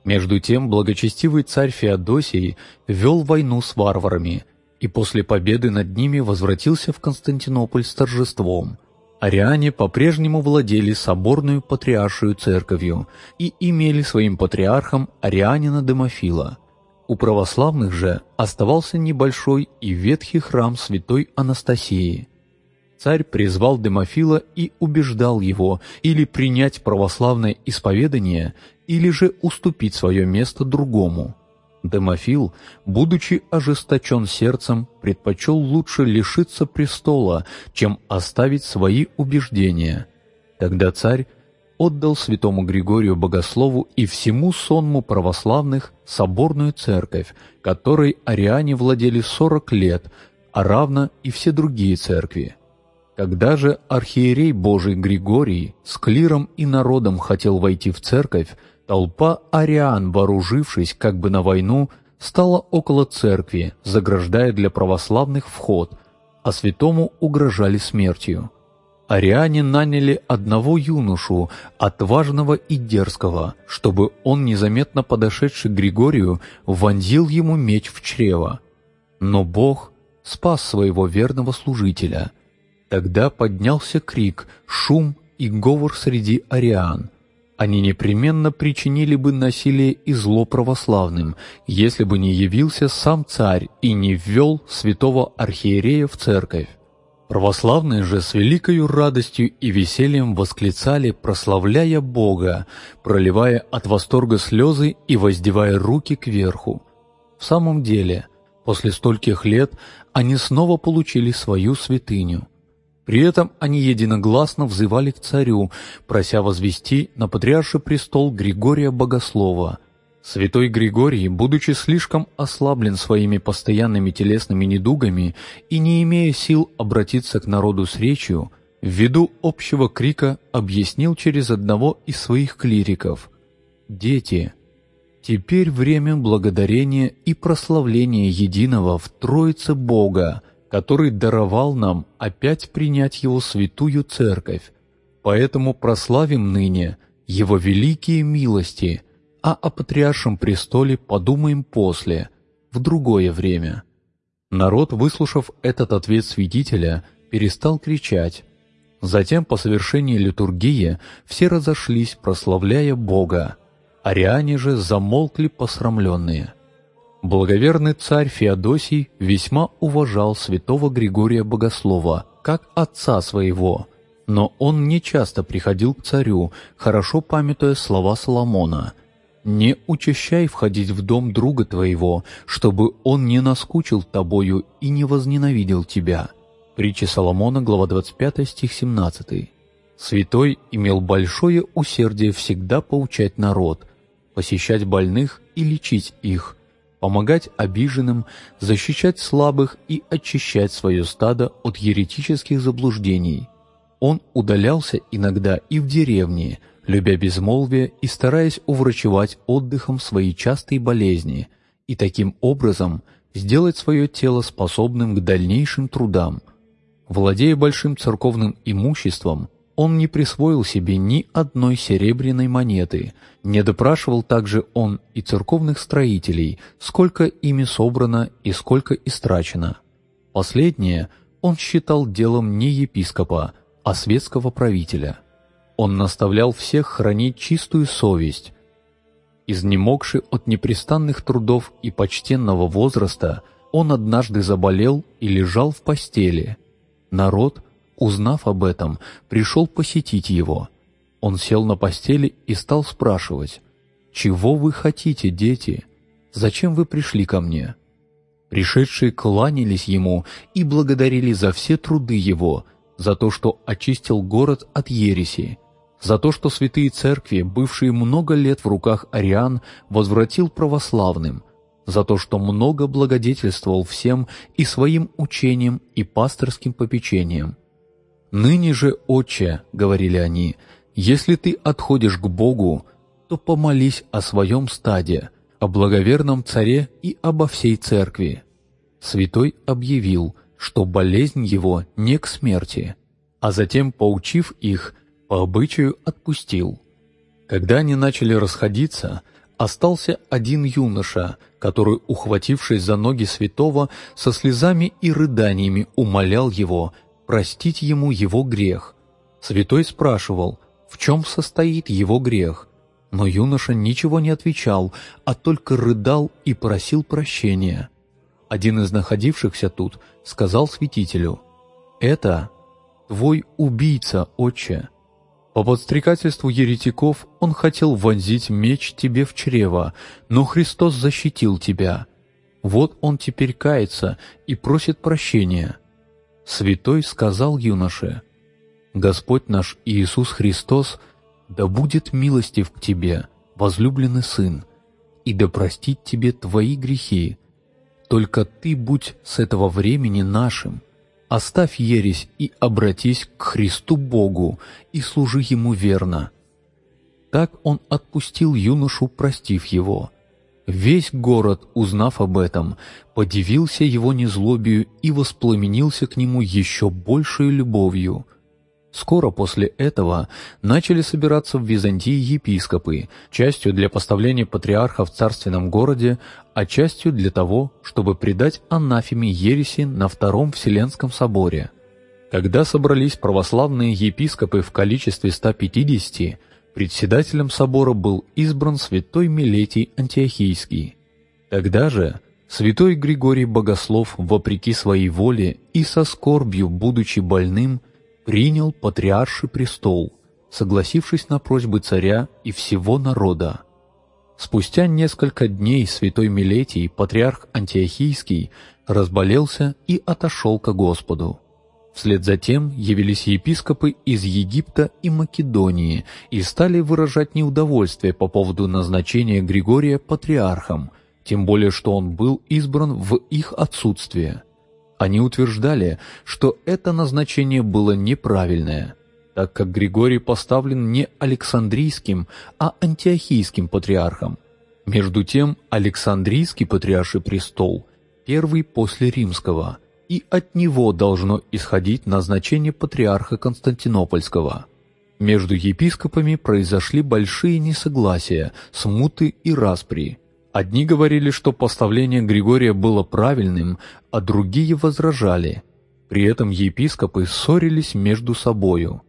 Между тем благочестивый царь Феодосий вел войну с варварами и после победы над ними возвратился в Константинополь с торжеством. Ариане по-прежнему владели соборную патриаршую церковью и имели своим патриархом арианина Демофила – у православных же оставался небольшой и ветхий храм святой Анастасии. Царь призвал Демофила и убеждал его или принять православное исповедание, или же уступить свое место другому. Демофил, будучи ожесточен сердцем, предпочел лучше лишиться престола, чем оставить свои убеждения. Тогда царь отдал святому Григорию Богослову и всему сонму православных соборную церковь, которой ариане владели сорок лет, а равно и все другие церкви. Когда же архиерей Божий Григорий с клиром и народом хотел войти в церковь, толпа ариан, вооружившись как бы на войну, стала около церкви, заграждая для православных вход, а святому угрожали смертью. Ариане наняли одного юношу, отважного и дерзкого, чтобы он, незаметно подошедший к Григорию, вонзил ему меч в чрево. Но Бог спас своего верного служителя. Тогда поднялся крик, шум и говор среди ариан. Они непременно причинили бы насилие и зло православным, если бы не явился сам царь и не ввел святого архиерея в церковь. Православные же с великою радостью и весельем восклицали, прославляя Бога, проливая от восторга слезы и воздевая руки кверху. В самом деле, после стольких лет они снова получили свою святыню. При этом они единогласно взывали к царю, прося возвести на патриарший престол Григория Богослова – Святой Григорий, будучи слишком ослаблен своими постоянными телесными недугами и не имея сил обратиться к народу с речью, ввиду общего крика объяснил через одного из своих клириков. «Дети, теперь время благодарения и прославления единого в Троице Бога, который даровал нам опять принять Его святую Церковь, поэтому прославим ныне Его великие милости – а о патриаршем престоле подумаем после, в другое время». Народ, выслушав этот ответ свидетеля, перестал кричать. Затем, по совершении литургии, все разошлись, прославляя Бога. Ариане же замолкли посрамленные. Благоверный царь Феодосий весьма уважал святого Григория Богослова, как отца своего, но он не часто приходил к царю, хорошо памятуя слова Соломона – не учащай входить в дом друга твоего, чтобы он не наскучил тобою и не возненавидел тебя». Притча Соломона, глава 25, стих 17. Святой имел большое усердие всегда поучать народ, посещать больных и лечить их, помогать обиженным, защищать слабых и очищать свое стадо от еретических заблуждений. Он удалялся иногда и в деревне, любя безмолвие и стараясь уврачевать отдыхом свои частые болезни и таким образом сделать свое тело способным к дальнейшим трудам. Владея большим церковным имуществом, он не присвоил себе ни одной серебряной монеты, не допрашивал также он и церковных строителей, сколько ими собрано и сколько истрачено. Последнее он считал делом не епископа, а светского правителя. Он наставлял всех хранить чистую совесть. Изнемогший от непрестанных трудов и почтенного возраста, он однажды заболел и лежал в постели. Народ, Узнав об этом, пришел посетить его. Он сел на постели и стал спрашивать, «Чего вы хотите, дети? Зачем вы пришли ко мне?» Пришедшие кланялись ему и благодарили за все труды его, за то, что очистил город от ереси, за то, что святые церкви, бывшие много лет в руках ариан, возвратил православным, за то, что много благодетельствовал всем и своим учением, и пасторским попечением. «Ныне же, отче, — говорили они, — если ты отходишь к Богу, то помолись о своем стаде, о благоверном царе и обо всей церкви». Святой объявил, что болезнь его не к смерти, а затем, поучив их, по обычаю отпустил. Когда они начали расходиться, остался один юноша, который, ухватившись за ноги святого, со слезами и рыданиями умолял его — простить ему его грех. Святой спрашивал, в чем состоит его грех, но юноша ничего не отвечал, а только рыдал и просил прощения. Один из находившихся тут сказал святителю, «Это твой убийца, отче». По подстрекательству еретиков он хотел вонзить меч тебе в чрево, но Христос защитил тебя. Вот он теперь кается и просит прощения. Святой сказал юноше, «Господь наш Иисус Христос да будет милостив к тебе, возлюбленный сын, и да простит тебе твои грехи. Только ты будь с этого времени нашим, оставь ересь и обратись к Христу Богу и служи Ему верно». Так он отпустил юношу, простив его. Весь город, узнав об этом, подивился его незлобию и воспламенился к нему еще большей любовью. Скоро после этого начали собираться в Византии епископы, частью для поставления патриарха в царственном городе, а частью для того, чтобы предать анафеме ереси на Втором Вселенском соборе. Когда собрались православные епископы в количестве 150, Председателем собора был избран святой Милетий Антиохийский. Тогда же святой Григорий Богослов, вопреки своей воле и со скорбью, будучи больным, принял патриарший престол, согласившись на просьбы царя и всего народа. Спустя несколько дней святой Милетий, патриарх Антиохийский, разболелся и отошел ко Господу. Вслед за тем явились епископы из Египта и Македонии и стали выражать неудовольствие по поводу назначения Григория патриархом, тем более что он был избран в их отсутствие. Они утверждали, что это назначение было неправильное, так как Григорий поставлен не Александрийским, а Антиохийским патриархом. Между тем, Александрийский патриарший престол – первый после римского – и от него должно исходить назначение патриарха Константинопольского. Между епископами произошли большие несогласия, смуты и распри. Одни говорили, что поставление Григория было правильным, а другие возражали. При этом епископы ссорились между собою.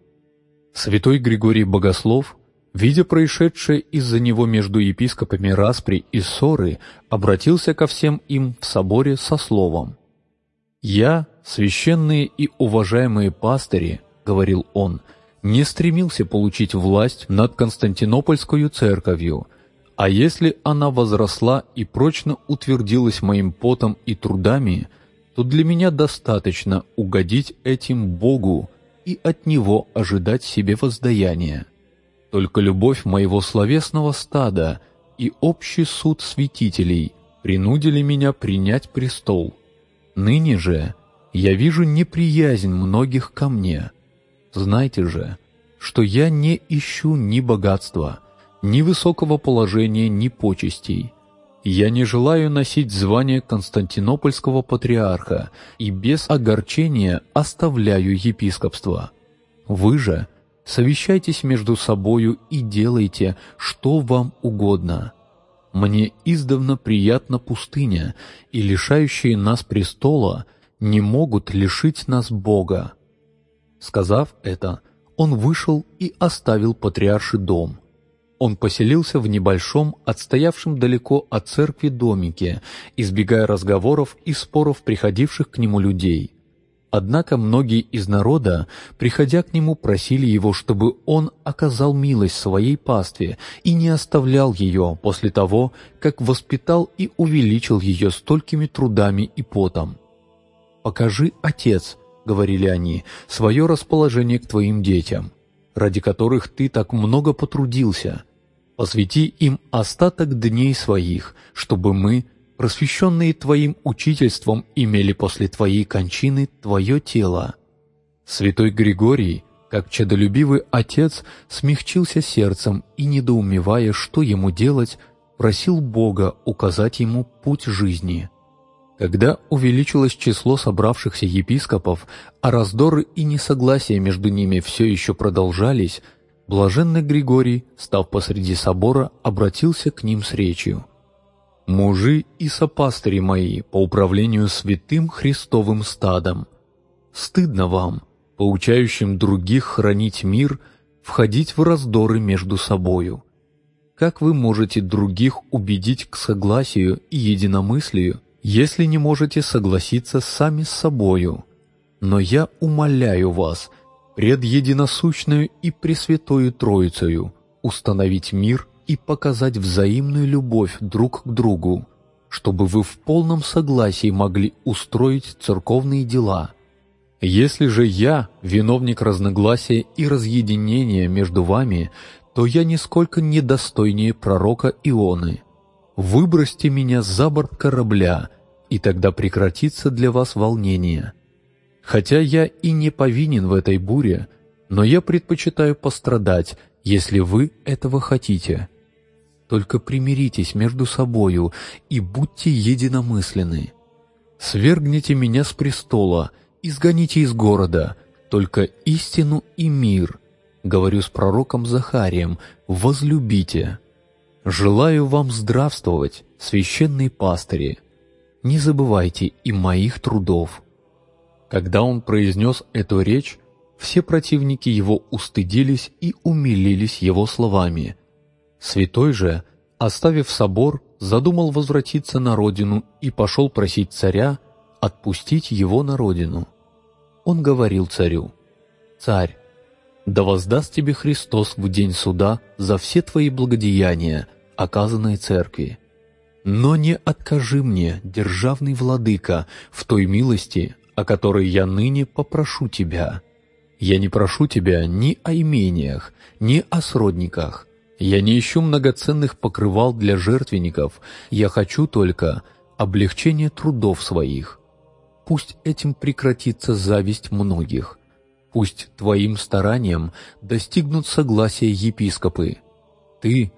Святой Григорий Богослов, видя происшедшее из-за него между епископами распри и ссоры, обратился ко всем им в соборе со словом «Я, священные и уважаемые пастыри, — говорил он, — не стремился получить власть над Константинопольскую церковью, а если она возросла и прочно утвердилась моим потом и трудами, то для меня достаточно угодить этим Богу и от Него ожидать себе воздаяния. Только любовь моего словесного стада и общий суд святителей принудили меня принять престол — Ныне же я вижу неприязнь многих ко мне. Знайте же, что я не ищу ни богатства, ни высокого положения, ни почестей. Я не желаю носить звание Константинопольского патриарха и без огорчения оставляю епископство. Вы же совещайтесь между собою и делайте, что вам угодно. Мне издавна приятна пустыня, и лишающие нас престола не могут лишить нас Бога. Сказав это, он вышел и оставил патриарший дом. Он поселился в небольшом, отстоявшем далеко от церкви домике, избегая разговоров и споров приходивших к нему людей. Однако многие из народа, приходя к нему, просили его, чтобы он оказал милость своей пастве и не оставлял ее после того, как воспитал и увеличил ее столькими трудами и потом. «Покажи, Отец», — говорили они, — «свое расположение к твоим детям, ради которых ты так много потрудился. Посвяти им остаток дней своих, чтобы мы, просвещенные Твоим учительством, имели после Твоей кончины Твое тело». Святой Григорий, как чадолюбивый отец, смягчился сердцем и, недоумевая, что ему делать, просил Бога указать ему путь жизни. Когда увеличилось число собравшихся епископов, а раздоры и несогласия между ними все еще продолжались, блаженный Григорий, став посреди собора, обратился к ним с речью. «Мужи и сопастыри мои по управлению святым Христовым стадом, стыдно вам, поучающим других хранить мир, входить в раздоры между собою. Как вы можете других убедить к согласию и единомыслию, если не можете согласиться сами с собою. Но я умоляю вас, пред единосущную и пресвятою Троицею, установить мир и показать взаимную любовь друг к другу, чтобы вы в полном согласии могли устроить церковные дела. Если же я виновник разногласия и разъединения между вами, то я нисколько недостойнее пророка Ионы. Выбросьте меня за борт корабля, и тогда прекратится для вас волнение. Хотя я и не повинен в этой буре, но я предпочитаю пострадать, если вы этого хотите. Только примиритесь между собою и будьте единомысленны. Свергните меня с престола, изгоните из города, только истину и мир, говорю с пророком Захарием, возлюбите. Желаю вам здравствовать, священные пастыри, не забывайте и моих трудов». Когда он произнес эту речь, все противники его устыдились и умилились его словами. Святой же, оставив собор, задумал возвратиться на родину и пошел просить царя отпустить его на родину. Он говорил царю, «Царь, да воздаст тебе Христос в день суда за все твои благодеяния, оказанные церкви. Но не откажи мне, державный владыка, в той милости, о которой я ныне попрошу тебя. Я не прошу тебя ни о имениях, ни о сродниках. Я не ищу многоценных покрывал для жертвенников, я хочу только облегчения трудов своих. Пусть этим прекратится зависть многих. Пусть твоим старанием достигнут согласия епископы. Ты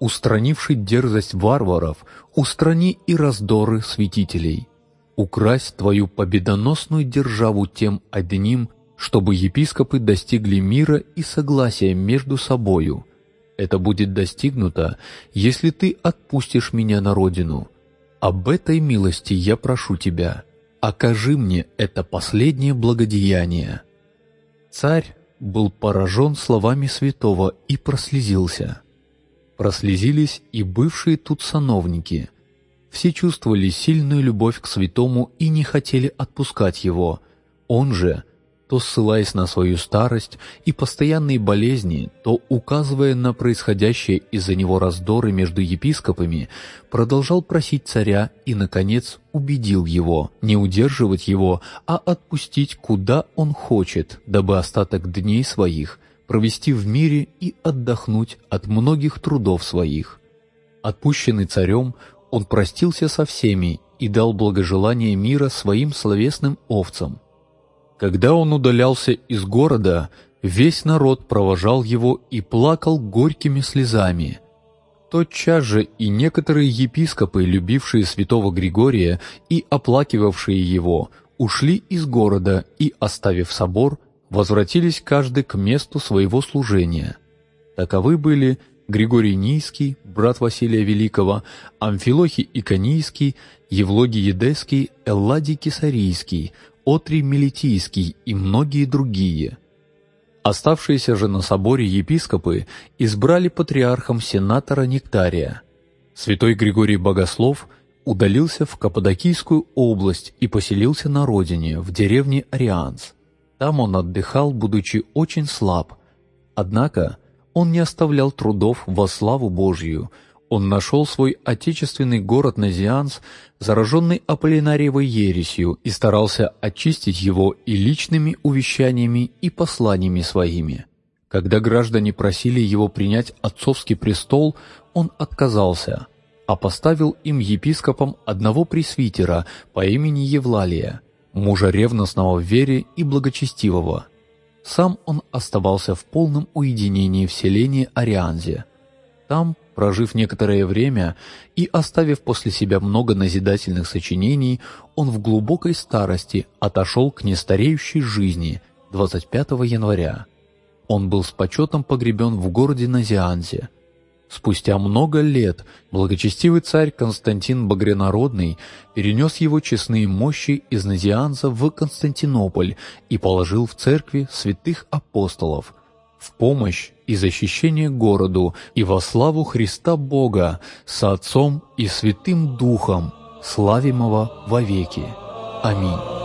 устранивший дерзость варваров, устрани и раздоры святителей. Украсть твою победоносную державу тем одним, чтобы епископы достигли мира и согласия между собою. Это будет достигнуто, если ты отпустишь меня на родину. Об этой милости я прошу тебя. Окажи мне это последнее благодеяние». Царь был поражен словами святого и прослезился. Прослезились и бывшие тут сановники. Все чувствовали сильную любовь к святому и не хотели отпускать его. Он же, то ссылаясь на свою старость и постоянные болезни, то указывая на происходящее из-за него раздоры между епископами, продолжал просить царя и, наконец, убедил его не удерживать его, а отпустить куда он хочет, дабы остаток дней своих провести в мире и отдохнуть от многих трудов своих. Отпущенный царем, он простился со всеми и дал благожелание мира своим словесным овцам. Когда он удалялся из города, Весь народ провожал его и плакал горькими слезами. Тотчас же и некоторые епископы, любившие святого Григория и оплакивавшие его, ушли из города и, оставив собор, возвратились каждый к месту своего служения. Таковы были Григорий Нийский, брат Василия Великого, Амфилохий Иконийский, Евлогий Едесский, Элладий Кесарийский, Отрий Мелитийский и многие другие. Оставшиеся же на соборе епископы избрали патриархом сенатора Нектария. Святой Григорий Богослов удалился в Каппадокийскую область и поселился на родине, в деревне Арианс. Там он отдыхал, будучи очень слаб. Однако он не оставлял трудов во славу Божью. Он нашел свой отечественный город Назианс, зараженный Аполлинариевой ересью, и старался очистить его и личными увещаниями, и посланиями своими. Когда граждане просили его принять отцовский престол, он отказался, а поставил им епископом одного пресвитера по имени Евлалия, мужа ревностного в вере и благочестивого. Сам он оставался в полном уединении в селении Арианзе. Там, прожив некоторое время и оставив после себя много назидательных сочинений, он в глубокой старости отошел к нестареющей жизни 25 января. Он был с почетом погребен в городе Назианзе, Спустя много лет благочестивый царь Константин Багрянародный перенес его честные мощи из Назианза в Константинополь и положил в церкви святых апостолов в помощь и защищение городу и во славу Христа Бога со Отцом и Святым Духом, славимого вовеки. Аминь.